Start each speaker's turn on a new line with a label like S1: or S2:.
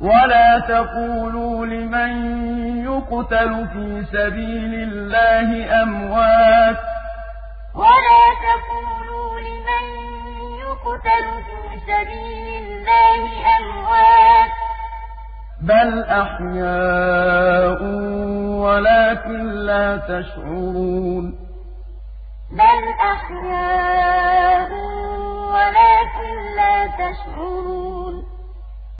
S1: ولا تقولوا لمن يقتل في سبيل الله أموات
S2: ولا تقولوا لمن يقتل في سبيل الله أموات
S1: بل أحياء ولكن لا تشعرون
S2: بل أحياء ولكن لا تشعرون